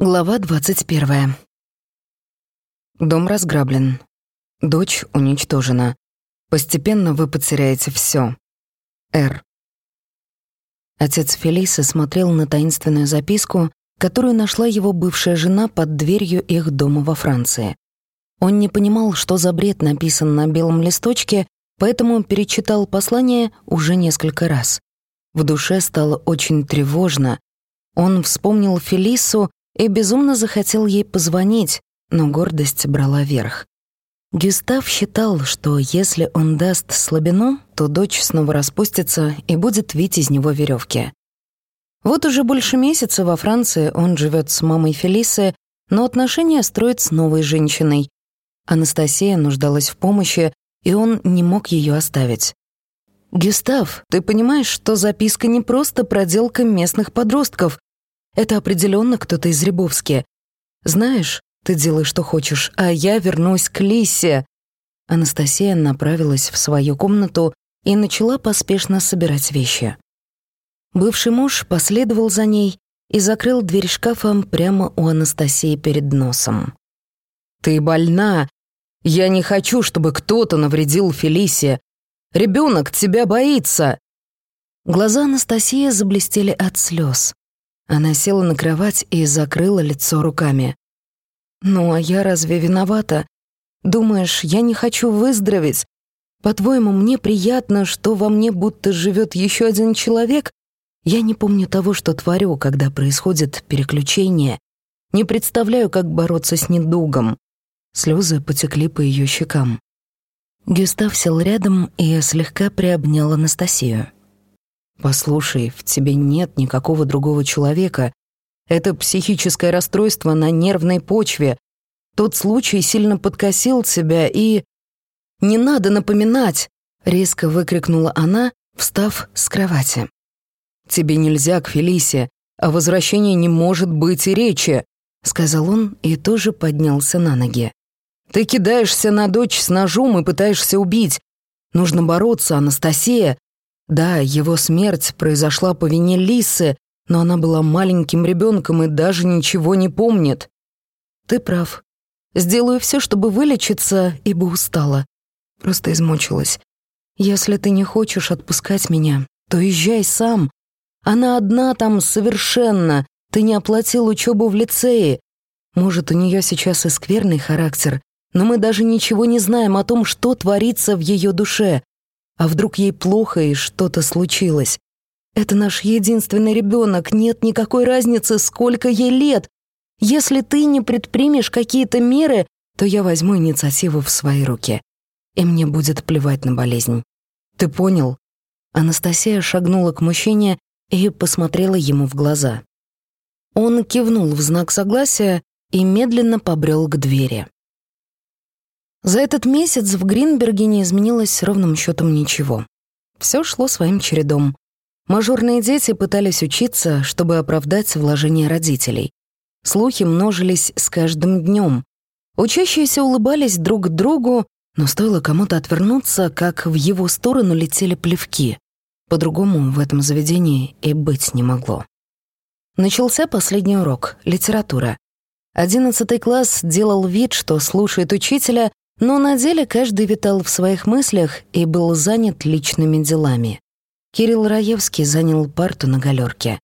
Глава 21. Дом разграблен. Дочь уничтожена. Постепенно вы потеряете все. Р. Отец Фелисы смотрел на таинственную записку, которую нашла его бывшая жена под дверью их дома во Франции. Он не понимал, что за бред написан на белом листочке, поэтому перечитал послание уже несколько раз. В душе стало очень тревожно. Он вспомнил Фелису и безумно захотел ей позвонить, но гордость брала верх. Гюстав считал, что если он даст слабину, то дочь снова распустится и будет вить из него веревки. Вот уже больше месяца во Франции он живет с мамой Фелисы, но отношения строит с новой женщиной. Анастасия нуждалась в помощи, и он не мог ее оставить. «Гюстав, ты понимаешь, что записка не просто проделка местных подростков, это определенно кто-то из Рябовски. Знаешь, ты делай, что хочешь, а я вернусь к Лисе». Анастасия направилась в свою комнату и начала поспешно собирать вещи. Бывший муж последовал за ней и закрыл дверь шкафом прямо у Анастасии перед носом. «Ты больна. Я не хочу, чтобы кто-то навредил Фелисе. Ребенок тебя боится!» Глаза Анастасии заблестели от слез. Она села на кровать и закрыла лицо руками. «Ну, а я разве виновата? Думаешь, я не хочу выздороветь? По-твоему, мне приятно, что во мне будто живет еще один человек? Я не помню того, что творю, когда происходит переключение. Не представляю, как бороться с недугом». Слезы потекли по ее щекам. Гюстав сел рядом и слегка приобнял Анастасию. Послушай, в тебе нет никакого другого человека. Это психическое расстройство на нервной почве. Тот случай сильно подкосил тебя и... «Не надо напоминать!» — резко выкрикнула она, встав с кровати. «Тебе нельзя к Фелисе, о возвращении не может быть и речи», — сказал он и тоже поднялся на ноги. «Ты кидаешься на дочь с ножом и пытаешься убить. Нужно бороться, Анастасия. Да, его смерть произошла по вине Лисы, но она была маленьким ребенком и даже ничего не помнит. Ты прав. Сделаю все, чтобы вылечиться, ибо устала. Просто измучилась. Если ты не хочешь отпускать меня, то езжай сам. Она одна там совершенно. Ты не оплатил учебу в лицее. Может, у нее сейчас и скверный характер, но мы даже ничего не знаем о том, что творится в ее душе. А вдруг ей плохо и что-то случилось? Это наш единственный ребенок, нет никакой разницы, сколько ей лет. Если ты не предпримешь какие-то меры, то я возьму инициативу в свои руки. И мне будет плевать на болезнь. Ты понял? Анастасия шагнула к мужчине и посмотрела ему в глаза. Он кивнул в знак согласия и медленно побрел к двери. За этот месяц в Гринберге не изменилось ровным счетом ничего. Все шло своим чередом. Мажорные дети пытались учиться, чтобы оправдать вложения родителей. Слухи множились с каждым днем. Учащиеся улыбались друг другу, но стоило кому-то отвернуться, как в его сторону летели плевки. По-другому в этом заведении и быть не могло. Начался последний урок — литература. Одиннадцатый класс делал вид, что слушает учителя, но на деле каждый витал в своих мыслях и был занят личными делами. Кирилл Раевский занял парту на галерке.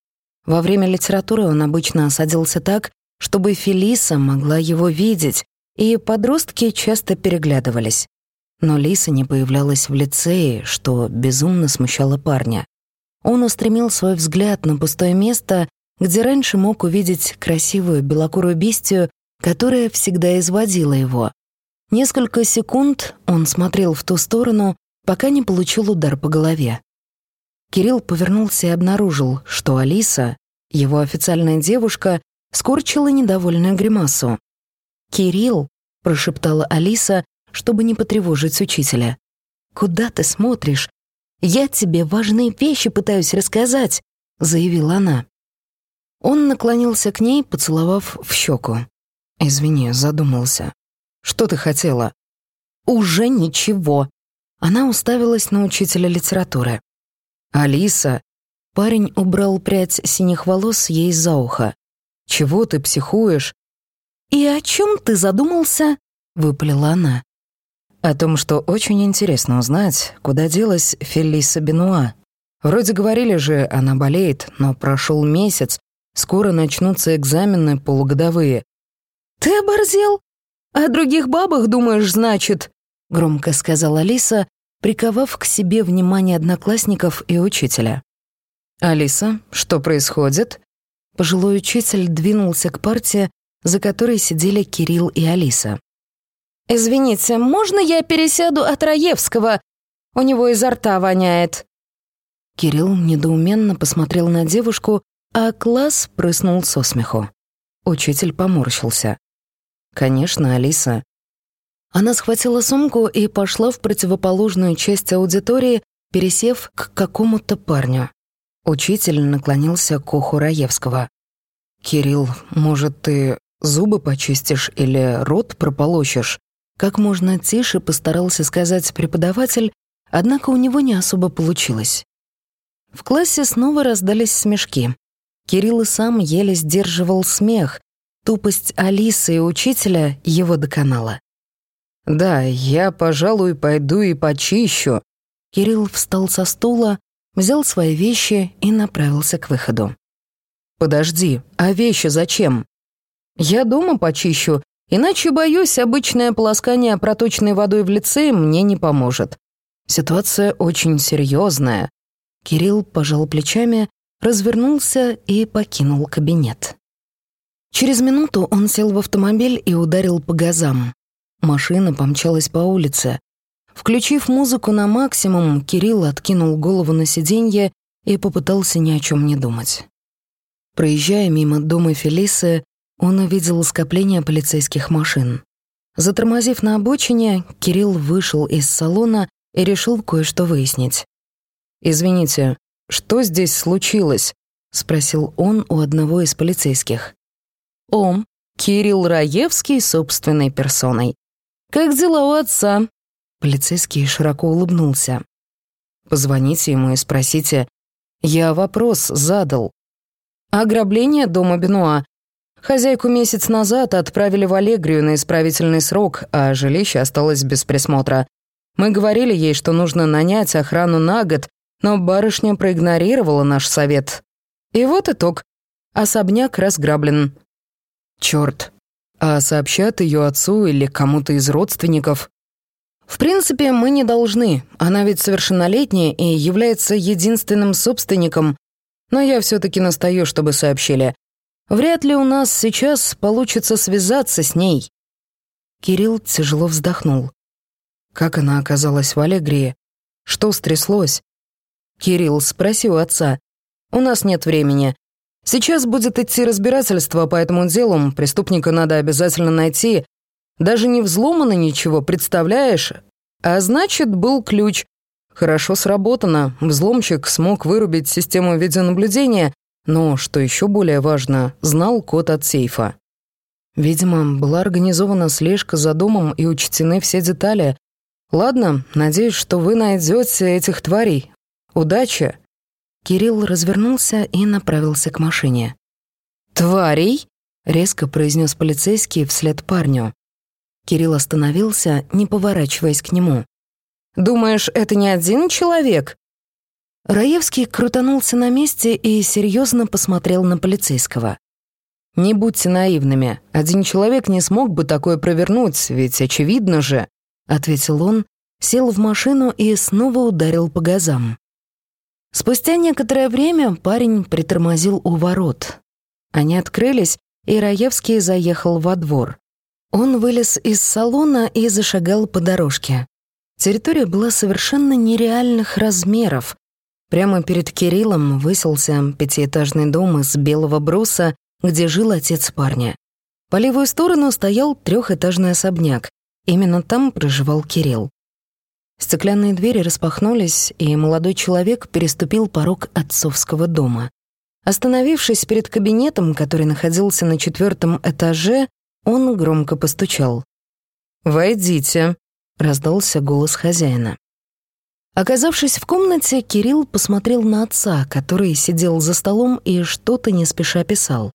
Во время литературы он обычно садился так, чтобы Фелиса могла его видеть, и подростки часто переглядывались. Но Лиса не появлялась в лицее, что безумно смущало парня. Он устремил свой взгляд на пустое место, где раньше мог увидеть красивую белокурую бестию, которая всегда изводила его, Несколько секунд он смотрел в ту сторону, пока не получил удар по голове. Кирилл повернулся и обнаружил, что Алиса, его официальная девушка, скорчила недовольную гримасу. «Кирилл», — прошептала Алиса, чтобы не потревожить учителя. «Куда ты смотришь? Я тебе важные вещи пытаюсь рассказать», — заявила она. Он наклонился к ней, поцеловав в щеку. «Извини, задумался. Что ты хотела?» «Уже ничего». Она уставилась на учителя литературы. «Алиса». Парень убрал прядь синих волос ей за ухо. Чего ты психуешь?» «И о чем ты задумался?» — выпалила она. «О том, что очень интересно узнать, куда делась Фелиса Бенуа. Вроде говорили же, она болеет, но прошел месяц, скоро начнутся экзамены полугодовые». «Ты оборзел? О других бабах думаешь, значит?» — громко сказала Алиса, приковав к себе внимание одноклассников и учителя. «Алиса, что происходит?» Пожилой учитель двинулся к парте, за которой сидели Кирилл и Алиса. «Извините, можно я пересяду от Раевского? У него изо рта воняет». Кирилл недоуменно посмотрел на девушку, а класс прыснул со смеху. Учитель поморщился. «Конечно, Алиса». Она схватила сумку и пошла в противоположную часть аудитории, пересев к какому-то парню. Учитель наклонился к уху Раевского. «Кирилл, может, ты зубы почистишь или рот прополощешь?» Как можно тише постарался сказать преподаватель, однако у него не особо получилось. В классе снова раздались смешки. Кирилл и сам еле сдерживал смех. Тупость Алисы и учителя его доконала. «Да, я, пожалуй, пойду и почищу». Кирилл встал со стула, взял свои вещи и направился к выходу. «Подожди, а вещи зачем?» «Я дома почищу, иначе, боюсь, обычное полоскание проточной водой в лице мне не поможет. Ситуация очень серьезная. Кирилл пожал плечами, развернулся и покинул кабинет. Через минуту он сел в автомобиль и ударил по газам. Машина помчалась по улице. Включив музыку на максимум, Кирилл откинул голову на сиденье и попытался ни о чем не думать. Проезжая мимо дома Фелисы, он увидел скопление полицейских машин. Затормозив на обочине, Кирилл вышел из салона и решил кое-что выяснить. «Извините, что здесь случилось?» — спросил он у одного из полицейских. «О, Кирилл Раевский собственной персоной. Как дела у отца?» Полицейский широко улыбнулся. «Позвоните ему и спросите. Я вопрос задал. Ограбление дома Бенуа. Хозяйку месяц назад отправили в Аллегрию на исправительный срок, а жилище осталось без присмотра. Мы говорили ей, что нужно нанять охрану на год, но барышня проигнорировала наш совет. И вот итог. Особняк разграблен. Черт. А сообщат ее отцу или кому-то из родственников? В принципе, мы не должны. Она ведь совершеннолетняя и является единственным собственником. Но я все таки настаю, чтобы сообщили. Вряд ли у нас сейчас получится связаться с ней. Кирилл тяжело вздохнул. Как она оказалась в Аллегрии? Что стряслось? Кирилл, спроси у отца. У нас нет времени. Сейчас будет идти разбирательство по этому делу, преступника надо обязательно найти, даже не взломано ничего, представляешь? А значит, был ключ. Хорошо сработано. Взломщик смог вырубить систему видеонаблюдения, но, что еще более важно, знал код от сейфа. Видимо, была организована слежка за домом и учтены все детали. Ладно, надеюсь, что вы найдете этих тварей. Удачи. Кирилл развернулся и направился к машине. «Тварей?» — резко произнес полицейский вслед парню. Кирилл остановился, не поворачиваясь к нему. «Думаешь, это не один человек?» Раевский крутанулся на месте и серьезно посмотрел на полицейского. «Не будьте наивными. Один человек не смог бы такое провернуть, ведь очевидно же», — ответил он, сел в машину и снова ударил по газам. Спустя некоторое время парень притормозил у ворот. Они открылись, и Раевский заехал во двор. Он вылез из салона и зашагал по дорожке. Территория была совершенно нереальных размеров. Прямо перед Кириллом высился пятиэтажный дом из белого бруса, где жил отец парня. По левую сторону стоял трехэтажный особняк. Именно там проживал Кирилл. Стеклянные двери распахнулись, и молодой человек переступил порог отцовского дома. Остановившись перед кабинетом, который находился на четвертом этаже, он громко постучал. «Войдите», — раздался голос хозяина. Оказавшись в комнате, Кирилл посмотрел на отца, который сидел за столом и что-то не спеша писал.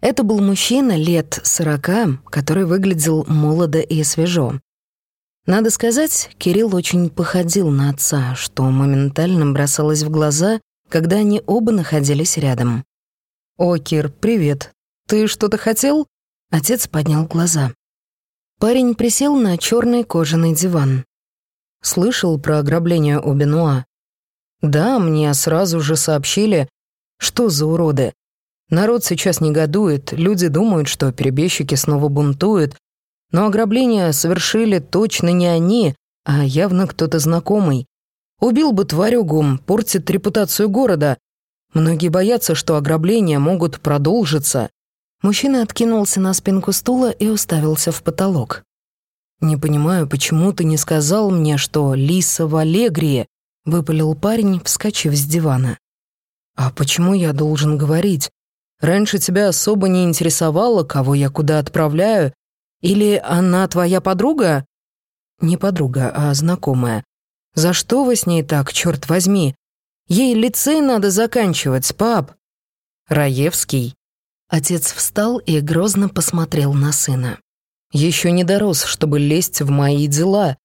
Это был мужчина лет сорока, который выглядел молодо и свежо. Надо сказать, Кирилл очень походил на отца, что моментально бросалось в глаза, когда они оба находились рядом. «О, Кир, привет. Ты что-то хотел?» Отец поднял глаза. Парень присел на черный кожаный диван. Слышал про ограбление у Бенуа? Да, мне сразу же сообщили, что за уроды. Народ сейчас негодует, люди думают, что перебежчики снова бунтуют, но ограбление совершили точно не они, а явно кто-то знакомый. Убил бы тварюгу, портит репутацию города. Многие боятся, что ограбления могут продолжиться. Мужчина откинулся на спинку стула и уставился в потолок. «Не понимаю, почему ты не сказал мне, что Лиса в Аллегрии?» — выпалил парень, вскочив с дивана. «А почему я должен говорить? Раньше тебя особо не интересовало, кого я куда отправляю? Или она твоя подруга?» «Не подруга, а знакомая. За что вы с ней так, черт возьми? Ей лицей надо заканчивать, пап!» «Раевский?» Отец встал и грозно посмотрел на сына. «Еще не дорос, чтобы лезть в мои дела.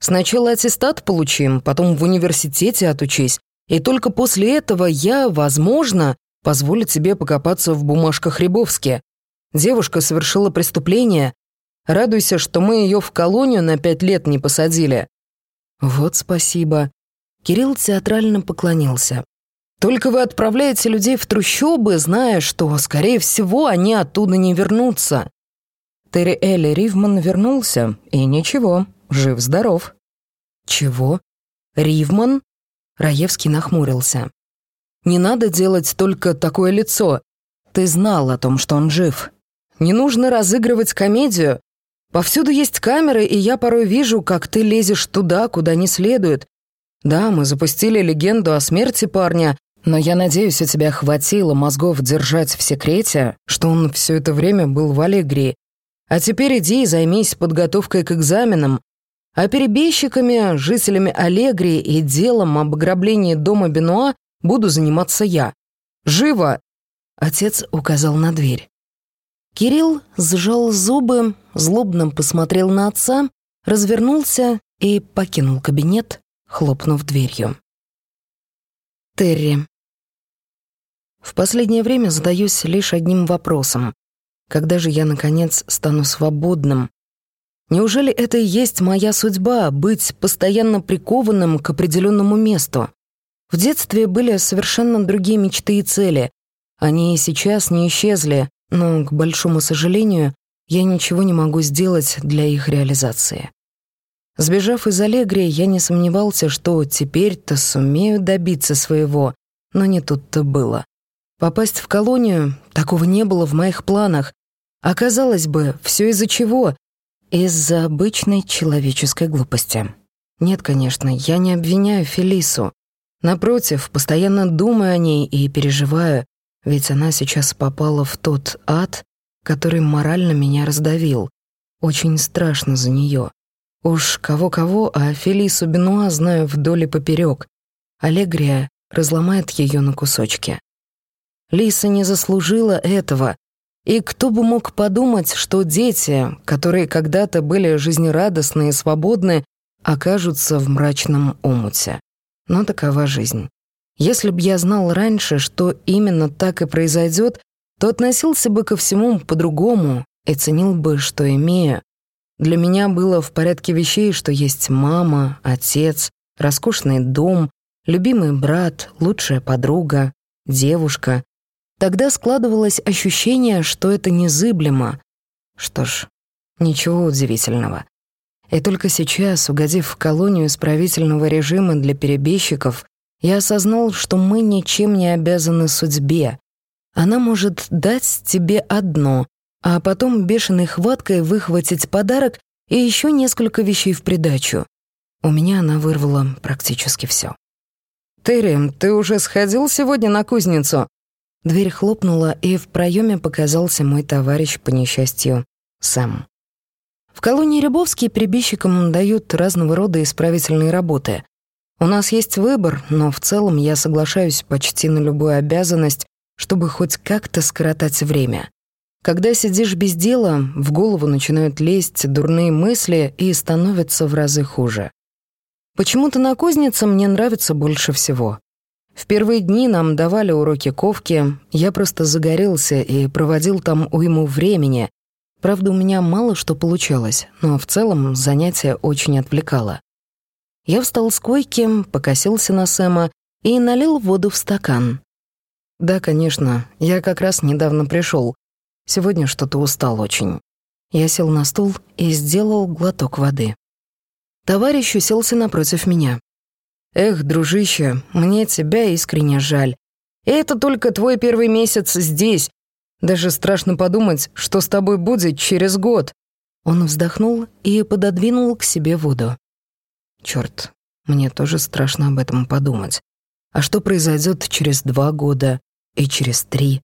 Сначала аттестат получим, потом в университете отучись, и только после этого я, возможно, позволю тебе покопаться в бумажках Рябовске. Девушка совершила преступление. Радуйся, что мы ее в колонию на пять лет не посадили». «Вот спасибо». Кирилл театрально поклонился. «Только вы отправляете людей в трущобы, зная, что, скорее всего, они оттуда не вернутся». Терри Элли Ривман вернулся, и ничего, жив-здоров. «Чего? Ривман?» Раевский нахмурился. «Не надо делать только такое лицо. Ты знал о том, что он жив. Не нужно разыгрывать комедию. Повсюду есть камеры, и я порой вижу, как ты лезешь туда, куда не следует. Да, мы запустили легенду о смерти парня, но я надеюсь, у тебя хватило мозгов держать в секрете, что он все это время был в Аллегрии. А теперь иди и займись подготовкой к экзаменам, а перебежчиками, жителями Аллегрии и делом об ограблении дома Бенуа буду заниматься я. Живо!» Отец указал на дверь. Кирилл сжал зубы, злобно посмотрел на отца, развернулся и покинул кабинет, хлопнув дверью. Терри. В последнее время задаюсь лишь одним вопросом. Когда же я, наконец, стану свободным, Неужели это и есть моя судьба — быть постоянно прикованным к определенному месту? В детстве были совершенно другие мечты и цели. Они и сейчас не исчезли, но, к большому сожалению, я ничего не могу сделать для их реализации. Сбежав из Аллегрии, я не сомневался, что теперь-то сумею добиться своего, но не тут-то было. Попасть в колонию — такого не было в моих планах. Оказалось бы, все из-за чего? Из-за обычной человеческой глупости. Нет, конечно, я не обвиняю Фелису. Напротив, постоянно думаю о ней и переживаю, ведь она сейчас попала в тот ад, который морально меня раздавил. Очень страшно за нее. Уж кого-кого, а Фелису Бенуа знаю вдоль и поперек. Аллегрия разломает ее на кусочки. Лиса не заслужила этого, и кто бы мог подумать, что дети, которые когда-то были жизнерадостны и свободны, окажутся в мрачном омуте. Но такова жизнь. Если б я знал раньше, что именно так и произойдет, то относился бы ко всему по-другому и ценил бы, что имею. Для меня было в порядке вещей, что есть мама, отец, роскошный дом, любимый брат, лучшая подруга, девушка, Тогда складывалось ощущение, что это незыблемо. Что ж, ничего удивительного. И только сейчас, угодив в колонию исправительного режима для перебежчиков, я осознал, что мы ничем не обязаны судьбе. Она может дать тебе одно, а потом бешеной хваткой выхватить подарок и еще несколько вещей в придачу. У меня она вырвала практически все. «Терри, ты уже сходил сегодня на кузницу?» Дверь хлопнула, и в проеме показался мой товарищ по несчастью, Сэм. В колонии Рябовский прибежчикам дают разного рода исправительные работы. У нас есть выбор, но в целом я соглашаюсь почти на любую обязанность, чтобы хоть как-то скоротать время. Когда сидишь без дела, в голову начинают лезть дурные мысли и становится в разы хуже. Почему-то на кузнице мне нравится больше всего. В первые дни нам давали уроки ковки, я просто загорелся и проводил там уйму времени. Правда, у меня мало что получалось, но в целом занятие очень отвлекало. Я встал с койки, покосился на Сэма и налил воду в стакан. Да, конечно, я как раз недавно пришел. Сегодня что-то устал очень. Я сел на стул и сделал глоток воды. Товарищ уселся напротив меня. «Эх, дружище, мне тебя искренне жаль. Это только твой первый месяц здесь. Даже страшно подумать, что с тобой будет через год». Он вздохнул и пододвинул к себе воду. Черт, мне тоже страшно об этом подумать. А что произойдет через два года и через три?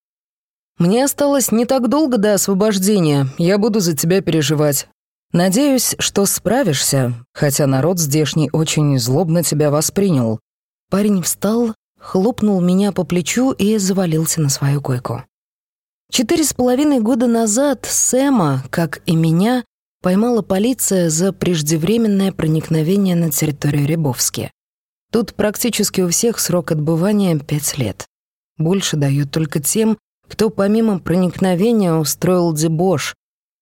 Мне осталось не так долго до освобождения, я буду за тебя переживать. Надеюсь, что справишься, хотя народ здешний очень злобно тебя воспринял». Парень встал, хлопнул меня по плечу и завалился на свою койку. Четыре с половиной года назад Сэма, как и меня, поймала полиция за преждевременное проникновение на территорию Рябовски. Тут практически у всех срок отбывания пять лет. Больше дают только тем, кто помимо проникновения устроил дебош.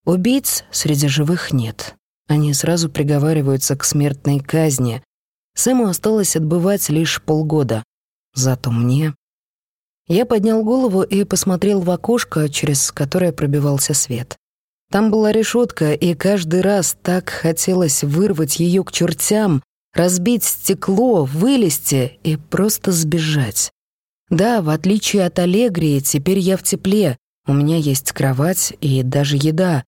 Убийц среди живых нет. Они сразу приговариваются к смертной казни. Сэму осталось отбывать лишь полгода. Зато мне... Я поднял голову и посмотрел в окошко, через которое пробивался свет. Там была решетка, и каждый раз так хотелось вырвать ее к чертям, разбить стекло, вылезти и просто сбежать. Да, в отличие от Аллегрии, теперь я в тепле, у меня есть кровать и даже еда.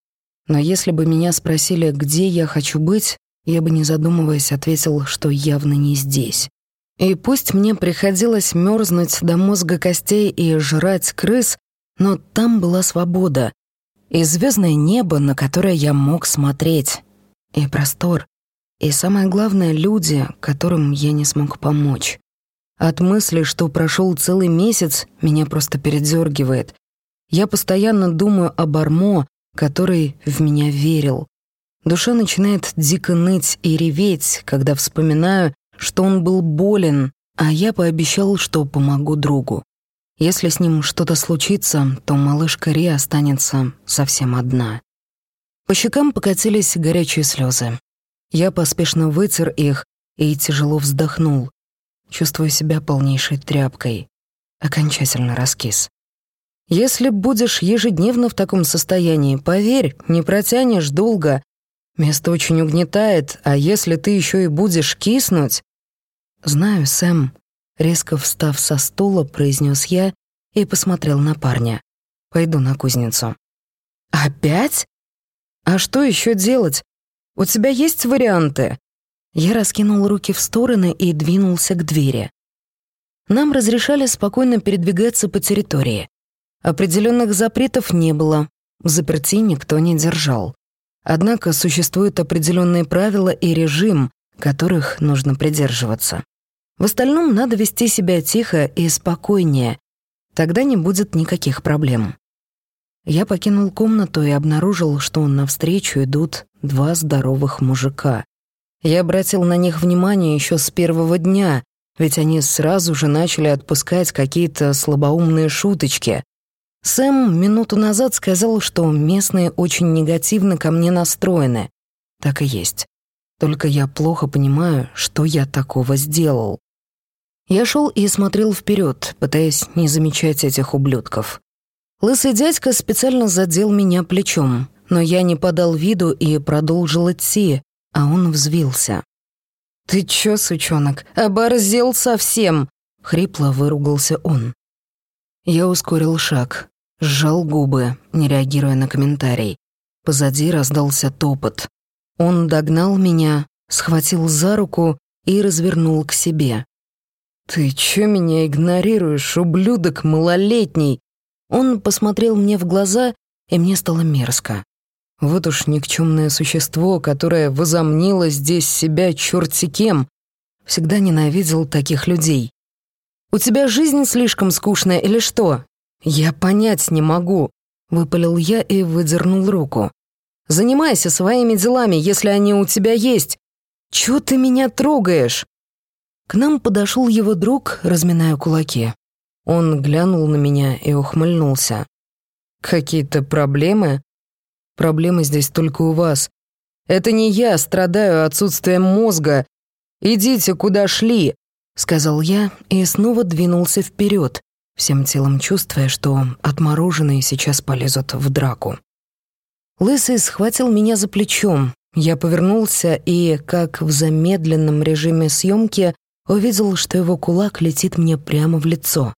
Но если бы меня спросили, где я хочу быть, я бы, не задумываясь, ответил, что явно не здесь. И пусть мне приходилось мерзнуть до мозга костей и жрать крыс, но там была свобода. И звездное небо, на которое я мог смотреть. И простор. И самое главное — люди, которым я не смог помочь. От мысли, что прошел целый месяц, меня просто передергивает. Я постоянно думаю об Армо, который в меня верил. Душа начинает дико ныть и реветь, когда вспоминаю, что он был болен, а я пообещал, что помогу другу. Если с ним что-то случится, то малышка Ри останется совсем одна. По щекам покатились горячие слезы. Я поспешно вытер их и тяжело вздохнул. Чувствую себя полнейшей тряпкой. Окончательно раскис. Если будешь ежедневно в таком состоянии, поверь, не протянешь долго. Место очень угнетает, а если ты еще и будешь киснуть... Знаю, Сэм. Резко встав со стула, произнес я и посмотрел на парня. Пойду на кузницу. Опять? А что еще делать? У тебя есть варианты? Я раскинул руки в стороны и двинулся к двери. Нам разрешали спокойно передвигаться по территории. Определенных запретов не было, заперти никто не держал. Однако существуют определенные правила и режим, которых нужно придерживаться. В остальном надо вести себя тихо и спокойнее, тогда не будет никаких проблем. Я покинул комнату и обнаружил, что навстречу идут два здоровых мужика. Я обратил на них внимание еще с первого дня, ведь они сразу же начали отпускать какие-то слабоумные шуточки. Сэм минуту назад сказал, что местные очень негативно ко мне настроены. Так и есть. Только я плохо понимаю, что я такого сделал. Я шел и смотрел вперед, пытаясь не замечать этих ублюдков. Лысый дядька специально задел меня плечом, но я не подал виду и продолжил идти, а он взвился. «Ты чё, сучонок, оборзел совсем?» — хрипло выругался он. Я ускорил шаг, сжал губы, не реагируя на комментарий. Позади раздался топот. Он догнал меня, схватил за руку и развернул к себе. «Ты чё меня игнорируешь, ублюдок малолетний?» Он посмотрел мне в глаза, и мне стало мерзко. Вот уж никчемное существо, которое возомнило здесь себя черти кем. Всегда ненавидел таких людей. «У тебя жизнь слишком скучная или что? Я понять не могу. — выпалил я и выдернул руку. «Занимайся своими делами, если они у тебя есть. Чего ты меня трогаешь?» К нам подошел его друг, разминая кулаки. Он глянул на меня и ухмыльнулся. «Какие-то проблемы?» «Проблемы здесь только у вас. Это не я страдаю отсутствием мозга. Идите, куда шли», — сказал я и снова двинулся вперед, всем телом чувствуя, что отмороженные сейчас полезут в драку. Лысый схватил меня за плечом. Я повернулся и, как в замедленном режиме съемки, увидел, что его кулак летит мне прямо в лицо.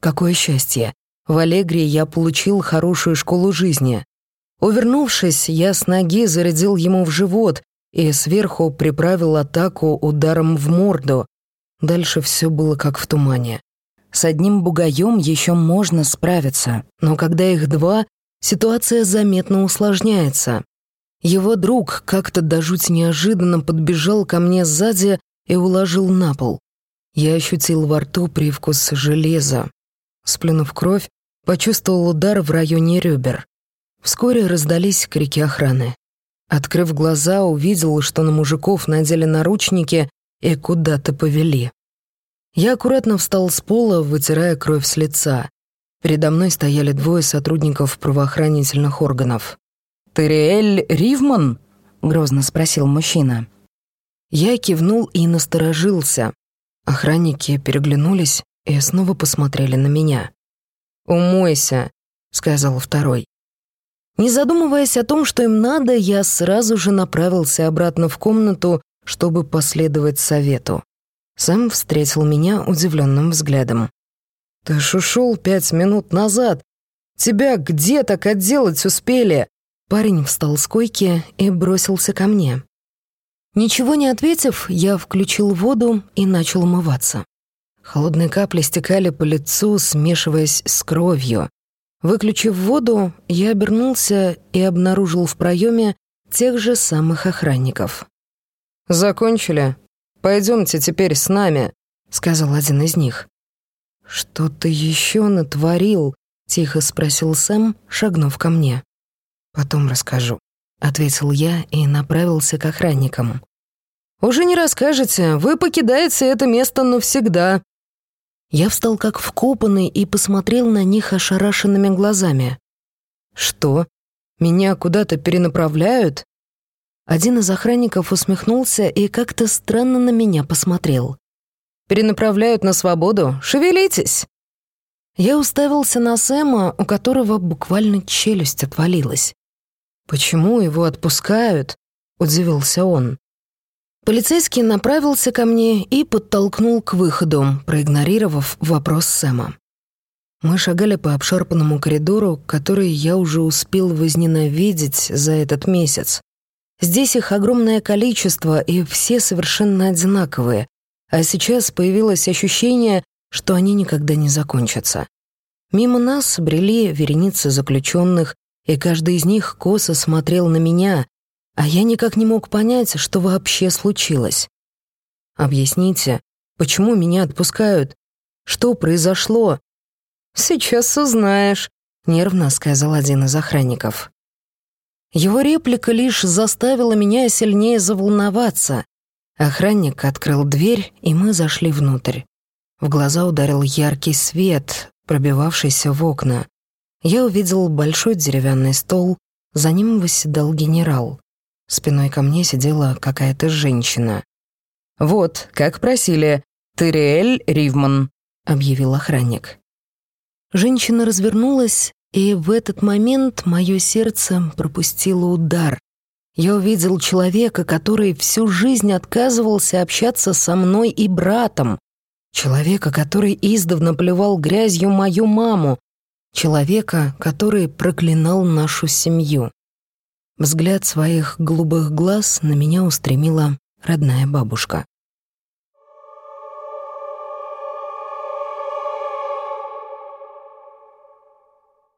Какое счастье! В Аллегрии я получил хорошую школу жизни. Увернувшись, я с ноги зарядил ему в живот и сверху приправил атаку ударом в морду. Дальше все было как в тумане. С одним бугаем еще можно справиться, но когда их два, ситуация заметно усложняется. Его друг как-то до жуть неожиданно подбежал ко мне сзади и уложил на пол. Я ощутил во рту привкус железа. Сплюнув кровь, почувствовал удар в районе ребер. Вскоре раздались крики охраны. Открыв глаза, увидел, что на мужиков надели наручники и куда-то повели. Я аккуратно встал с пола, вытирая кровь с лица. Передо мной стояли двое сотрудников правоохранительных органов. «Терриэль Ривман?» — грозно спросил мужчина. Я кивнул и насторожился. Охранники переглянулись и снова посмотрели на меня. «Умойся», — сказал второй. Не задумываясь о том, что им надо, я сразу же направился обратно в комнату, чтобы последовать совету. Сэм встретил меня удивленным взглядом. «Ты ж ушел пять минут назад. Тебя где так отделать успели?» Парень встал с койки и бросился ко мне. Ничего не ответив, я включил воду и начал умываться. Холодные капли стекали по лицу, смешиваясь с кровью. Выключив воду, я обернулся и обнаружил в проеме тех же самых охранников. «Закончили? Пойдемте теперь с нами», — сказал один из них. «Что ты еще натворил?» — тихо спросил Сэм, шагнув ко мне. «Потом расскажу», — ответил я и направился к охранникам. «Уже не расскажете, вы покидаете это место навсегда». Я встал как вкопанный и посмотрел на них ошарашенными глазами. «Что? Меня куда-то перенаправляют?» Один из охранников усмехнулся и как-то странно на меня посмотрел. «Перенаправляют на свободу? Шевелитесь!» Я уставился на Сэма, у которого буквально челюсть отвалилась. «Почему его отпускают?» — удивился он. Полицейский направился ко мне и подтолкнул к выходу, проигнорировав вопрос Сэма. Мы шагали по обшарпанному коридору, который я уже успел возненавидеть за этот месяц. Здесь их огромное количество, и все совершенно одинаковые, а сейчас появилось ощущение, что они никогда не закончатся. Мимо нас брели вереницы заключенных, и каждый из них косо смотрел на меня, а я никак не мог понять, что вообще случилось. «Объясните, почему меня отпускают? Что произошло?» «Сейчас узнаешь», — нервно сказал один из охранников. Его реплика лишь заставила меня сильнее заволноваться. Охранник открыл дверь, и мы зашли внутрь. В глаза ударил яркий свет, пробивавшийся в окна я увидел большой деревянный стол, за ним восседал генерал. Спиной ко мне сидела какая-то женщина. «Вот, как просили, Терриэль Ривман», — объявил охранник. Женщина развернулась, и в этот момент мое сердце пропустило удар. Я увидел человека, который всю жизнь отказывался общаться со мной и братом. Человека, который издавна плевал грязью мою маму, человека, который проклинал нашу семью. Взгляд своих голубых глаз на меня устремила родная бабушка.